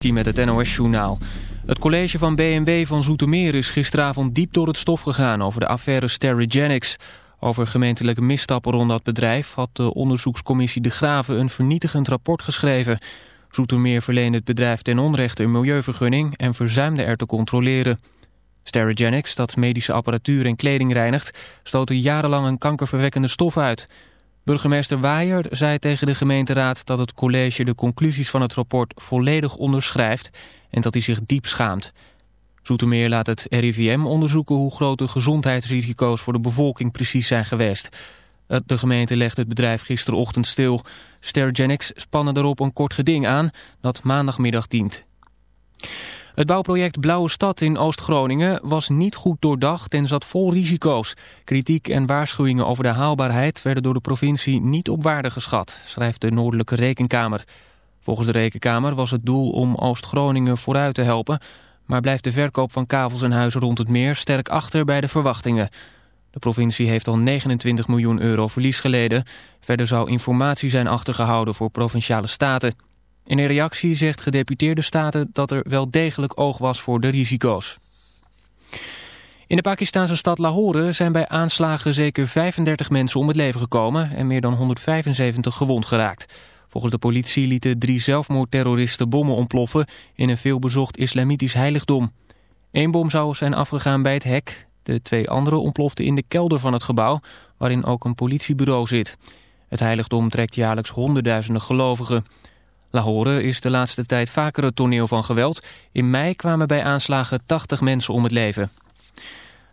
met het NOS-journaal. Het college van BMW van Zoetermeer is gisteravond diep door het stof gegaan over de affaire Sterigenics. Over gemeentelijke misstappen rond dat bedrijf had de onderzoekscommissie De Graven een vernietigend rapport geschreven. Zoetermeer verleende het bedrijf ten onrechte een milieuvergunning en verzuimde er te controleren. Sterigenics, dat medische apparatuur en kleding reinigt, stootte jarenlang een kankerverwekkende stof uit... Burgemeester Waaier zei tegen de gemeenteraad dat het college de conclusies van het rapport volledig onderschrijft en dat hij zich diep schaamt. Zoetermeer laat het RIVM onderzoeken hoe groot de gezondheidsrisico's voor de bevolking precies zijn geweest. De gemeente legt het bedrijf gisterochtend stil. Stergenics spannen erop een kort geding aan dat maandagmiddag dient. Het bouwproject Blauwe Stad in Oost-Groningen was niet goed doordacht en zat vol risico's. Kritiek en waarschuwingen over de haalbaarheid werden door de provincie niet op waarde geschat, schrijft de Noordelijke Rekenkamer. Volgens de Rekenkamer was het doel om Oost-Groningen vooruit te helpen, maar blijft de verkoop van kavels en huizen rond het meer sterk achter bij de verwachtingen. De provincie heeft al 29 miljoen euro verlies geleden. Verder zou informatie zijn achtergehouden voor provinciale staten. In een reactie zegt gedeputeerde staten dat er wel degelijk oog was voor de risico's. In de Pakistanse stad Lahore zijn bij aanslagen zeker 35 mensen om het leven gekomen en meer dan 175 gewond geraakt. Volgens de politie lieten drie zelfmoordterroristen bommen ontploffen in een veelbezocht islamitisch heiligdom. Eén bom zou zijn afgegaan bij het hek. De twee andere ontploften in de kelder van het gebouw, waarin ook een politiebureau zit. Het heiligdom trekt jaarlijks honderdduizenden gelovigen. Lahore is de laatste tijd vaker het toneel van geweld. In mei kwamen bij aanslagen 80 mensen om het leven.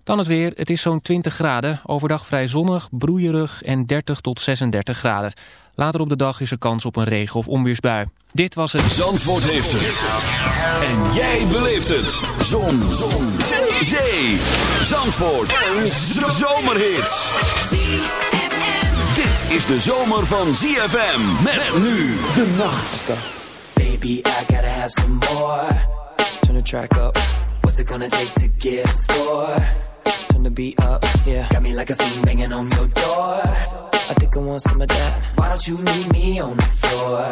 Dan het weer. Het is zo'n 20 graden. Overdag vrij zonnig, broeierig en 30 tot 36 graden. Later op de dag is er kans op een regen- of onweersbui. Dit was het... Zandvoort heeft het. En jij beleeft het. Zon. Zon. Zee. Zandvoort. Een zomerhit. Is de zomer van ZFM. Met nu de nacht. Baby, I gotta have some more. Turn the track up. What's it gonna take to get a score? Turn the beat up, yeah. Got me like a fiend banging on your door. I think I want some of that. Why don't you meet me on the floor?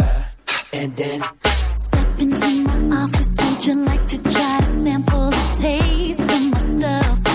And then step into my office. Would you like to try to sample the taste of my stuff?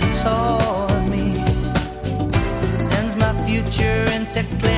The things you taught me, it sends my future into clearer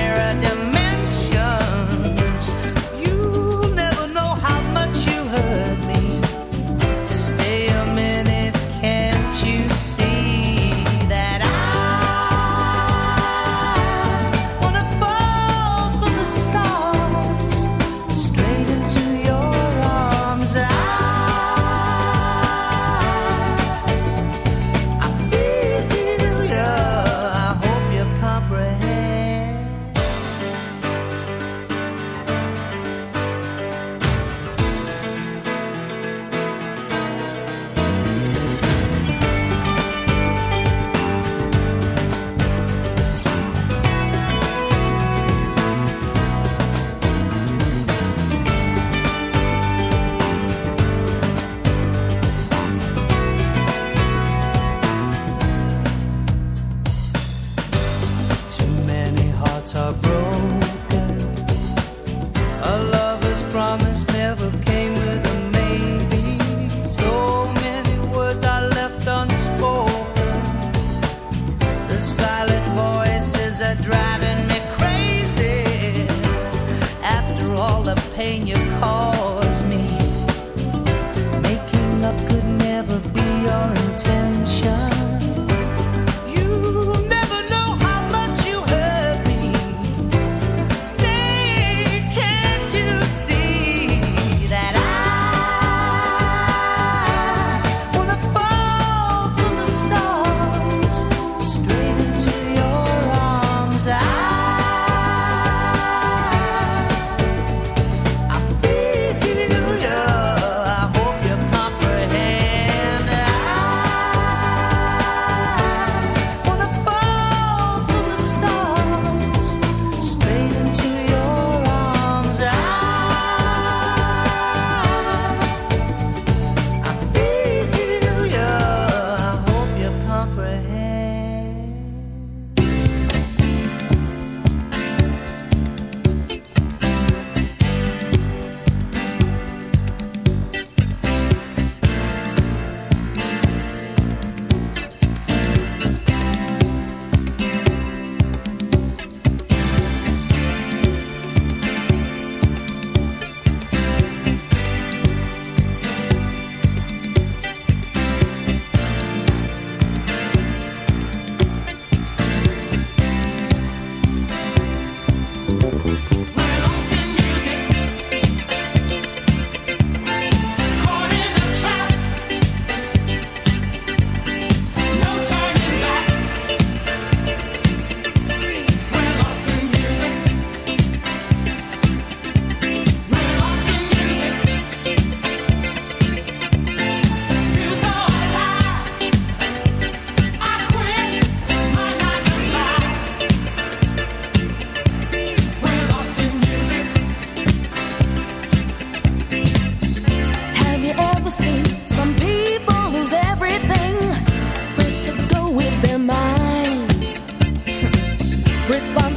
Respond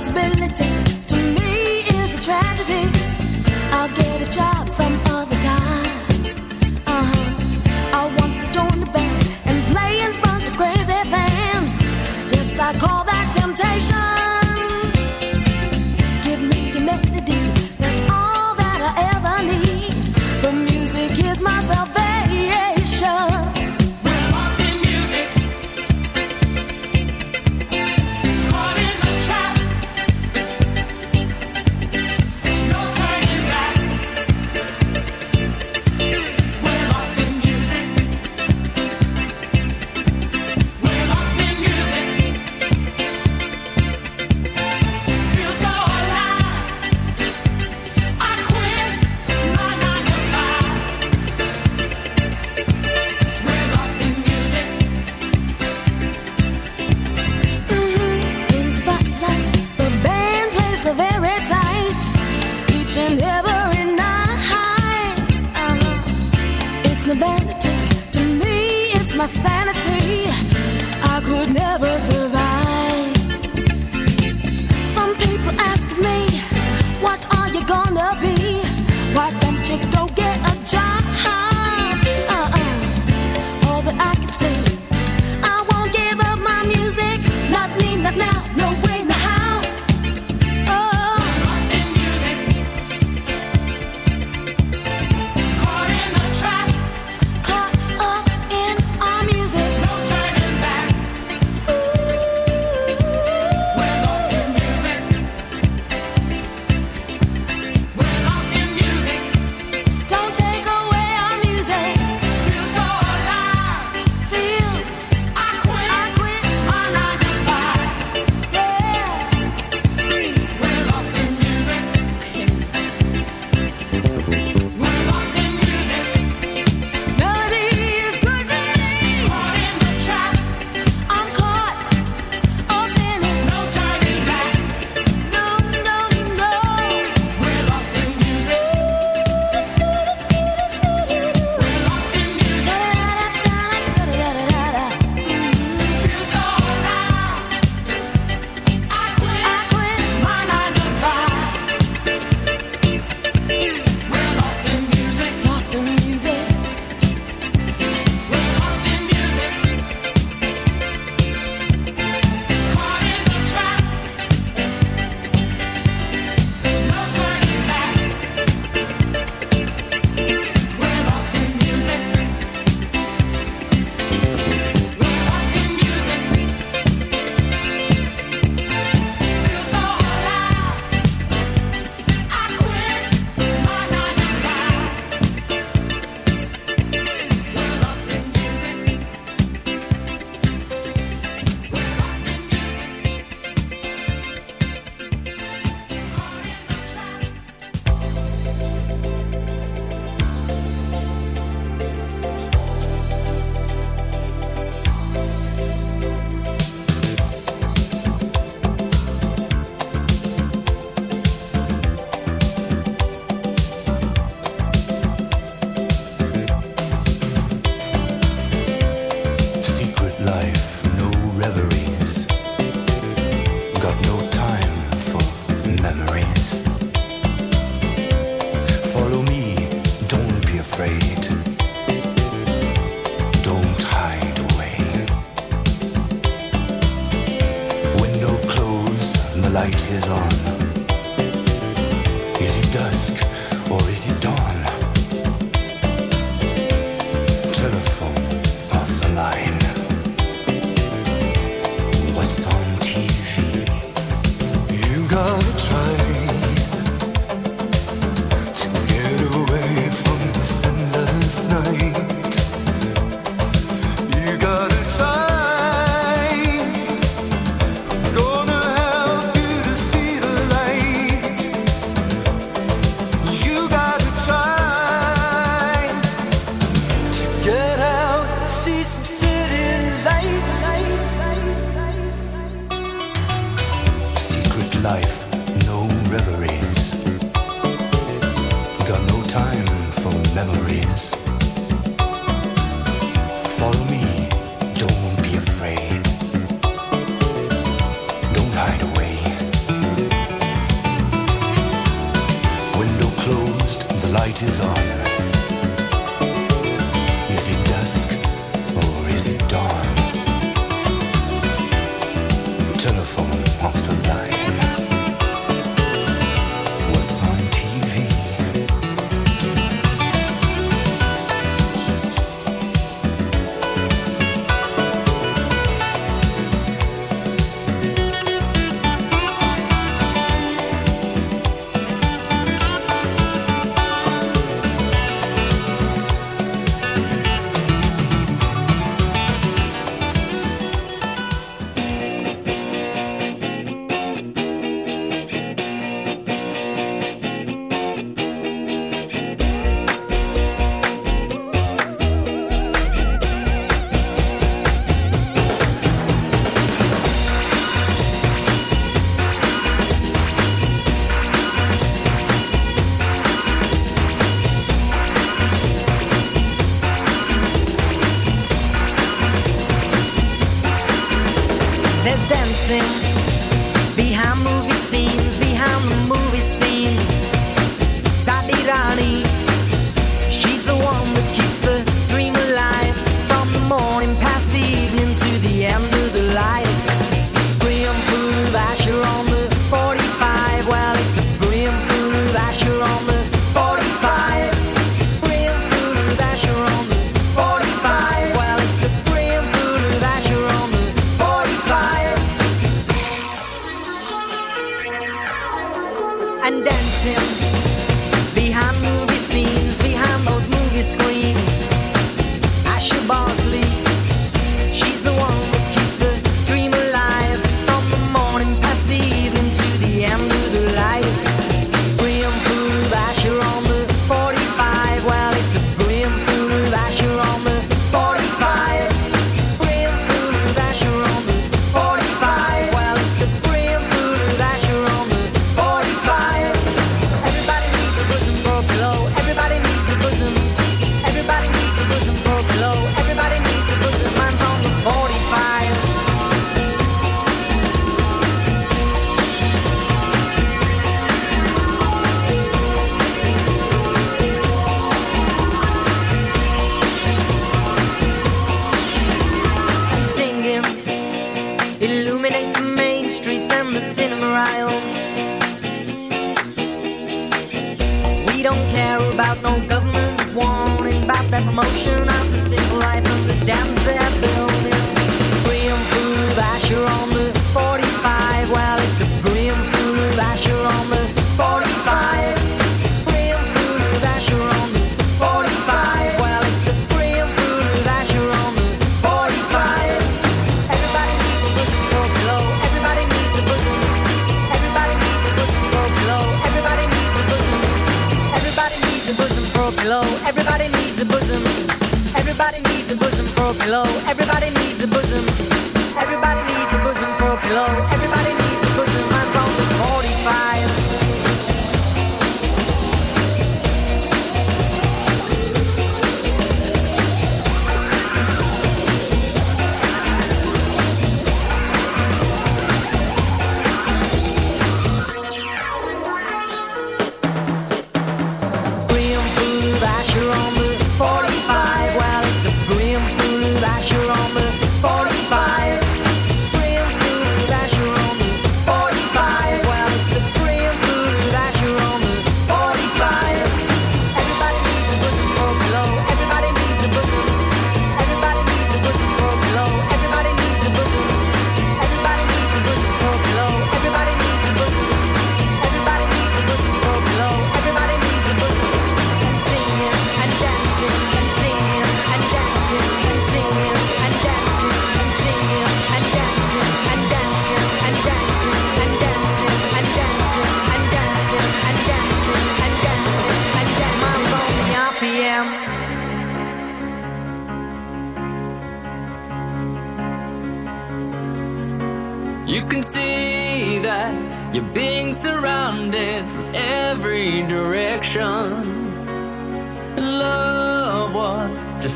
Got no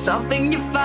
something you found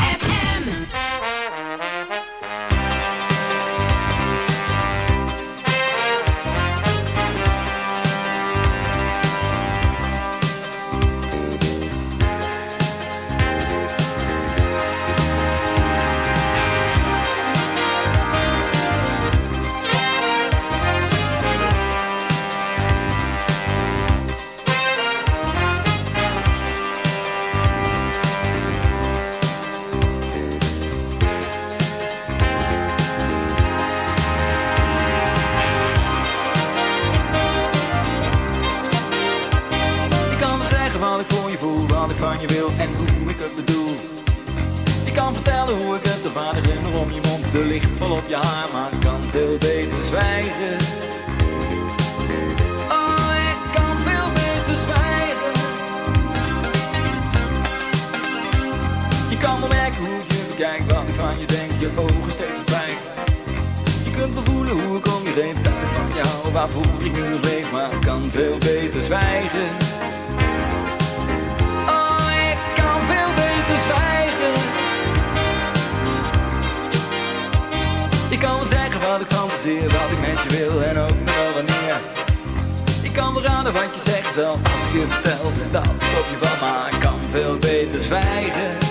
Wel zeggen wat ik met je wil en ook nog wel wanneer. Ik kan raden wat je zegt zelf als ik je vertel dat ik je van, maar kan veel beter zwijgen.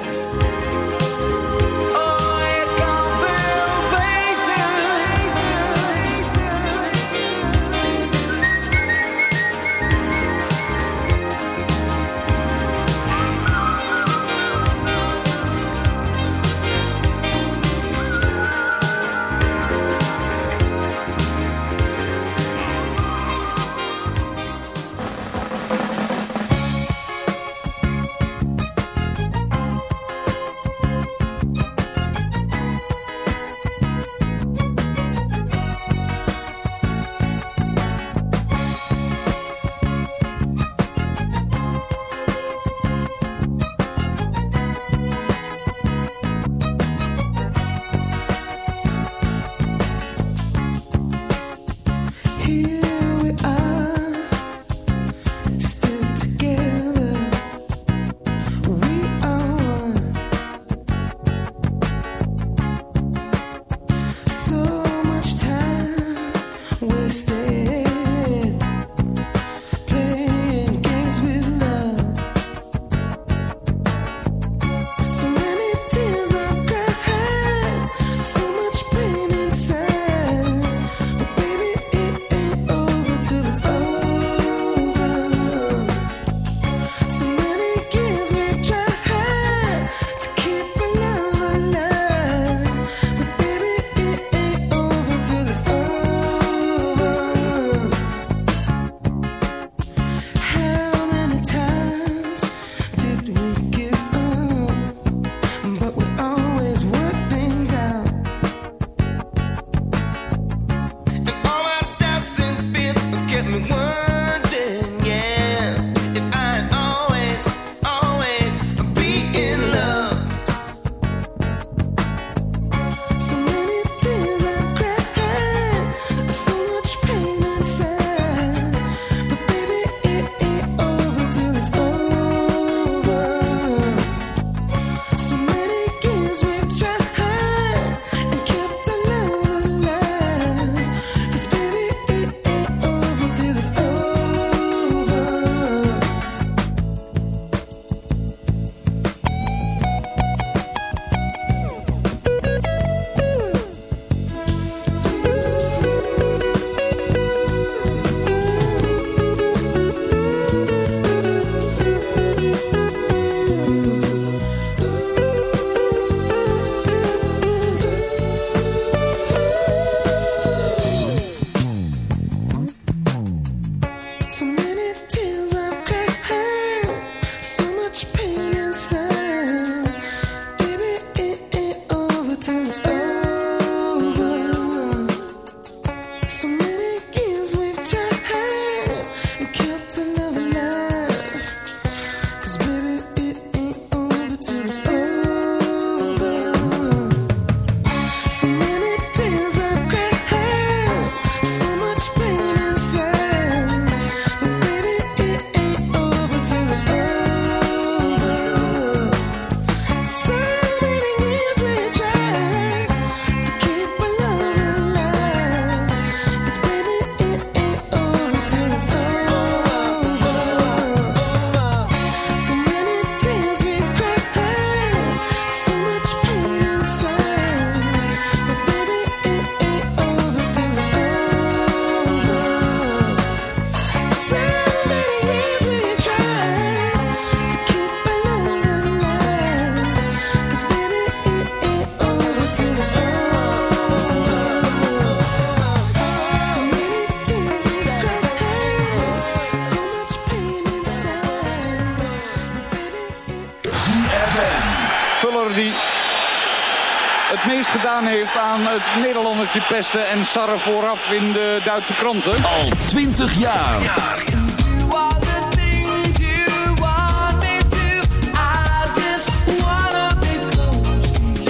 pesten en sarren vooraf in de Duitse kranten. Al 20 jaar. Ja.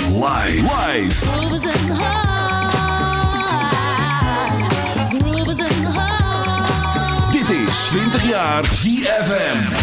Live. Live. Dit is 20 jaar ZFM.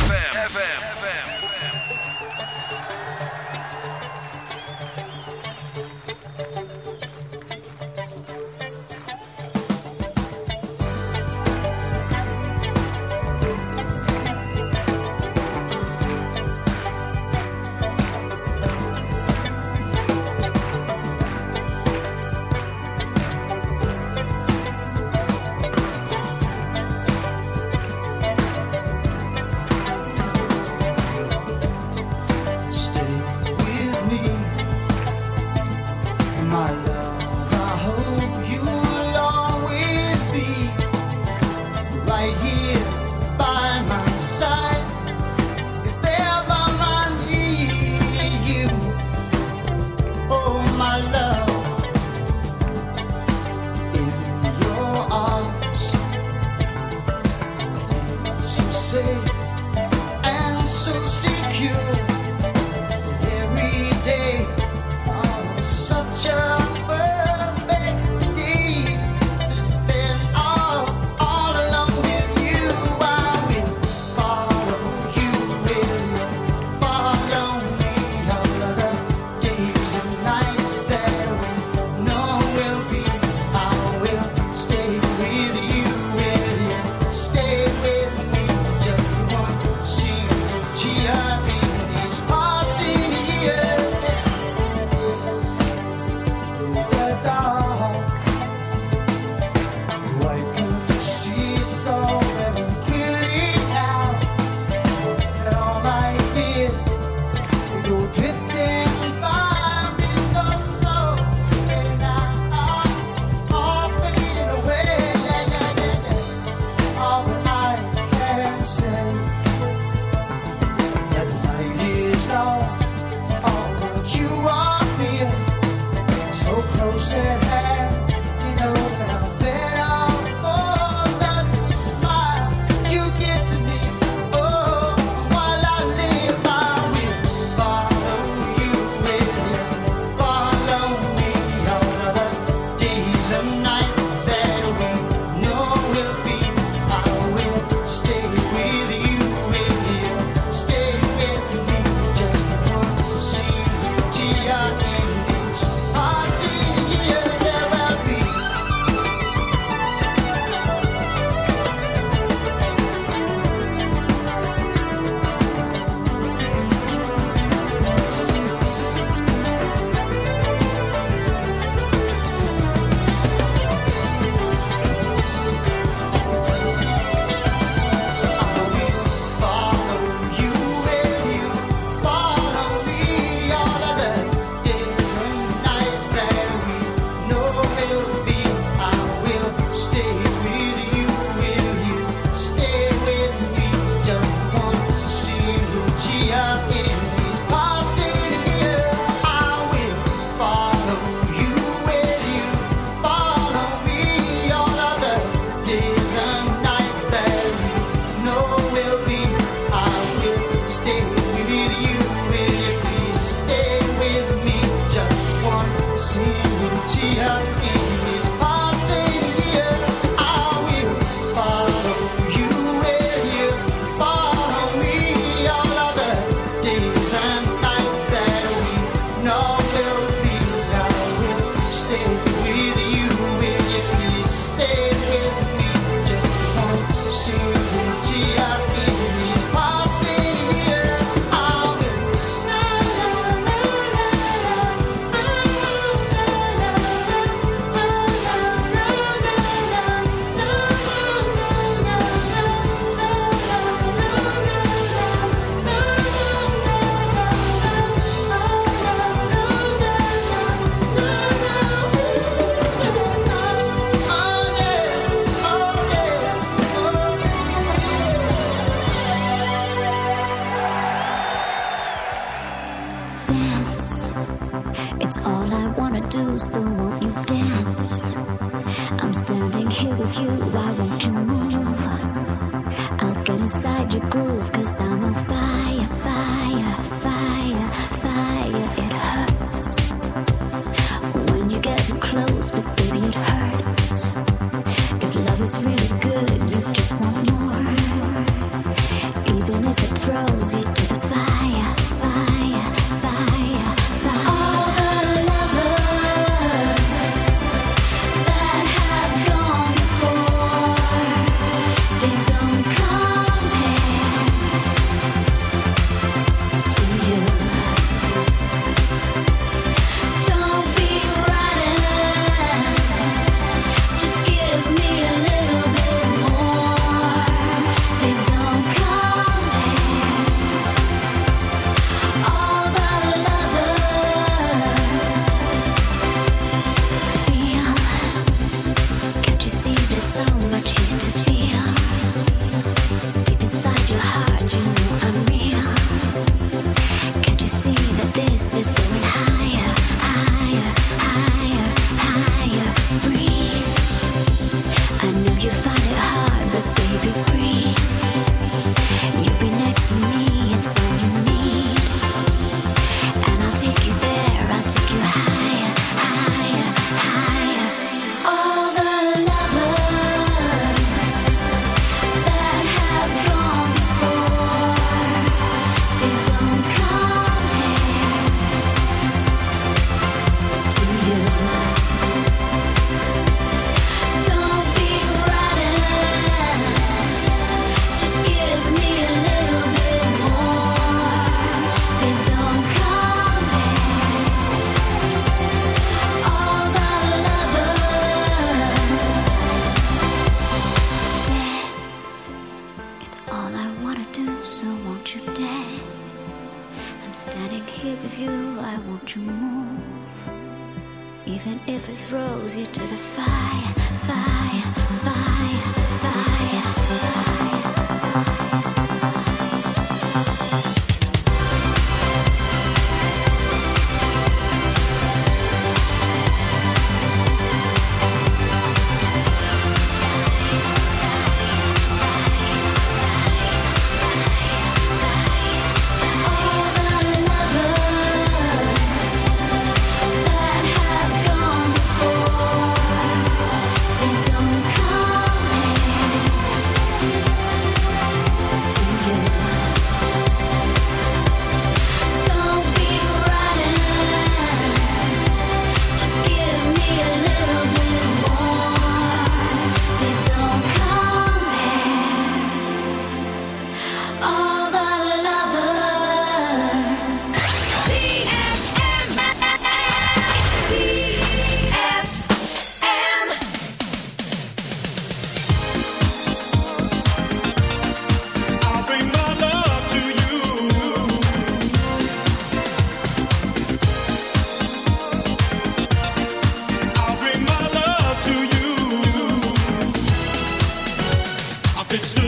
it's new.